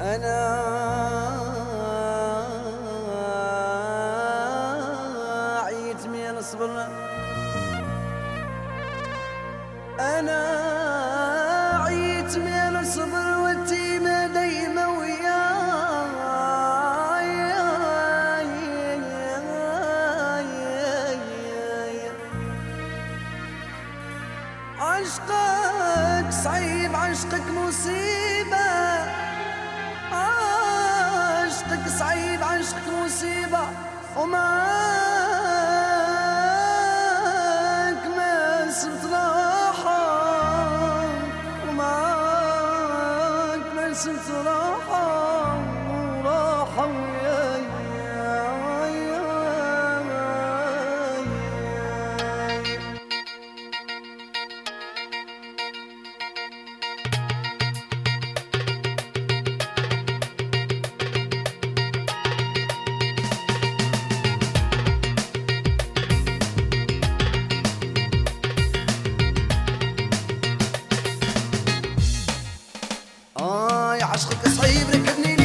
أنا عيت من الصبر أنا عيت من الصبر والتيمة دايما وياي. عشقك صعيب عشقك مصيبة. صعيب عشقك مصيبة ومعاك ما صرت راحة ومعاك ما راحة عشقك صعيب ركبني